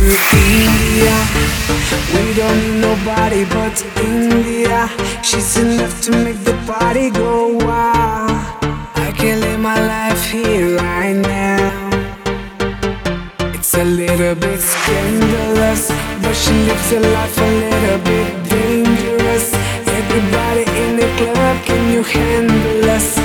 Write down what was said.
India, we don't need nobody but India. She's enough to make the party go wild. I can live my life here right now. It's a little bit scandalous, but she lives a life a little bit dangerous. Everybody in the club, can you handle us?